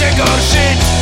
tego shit.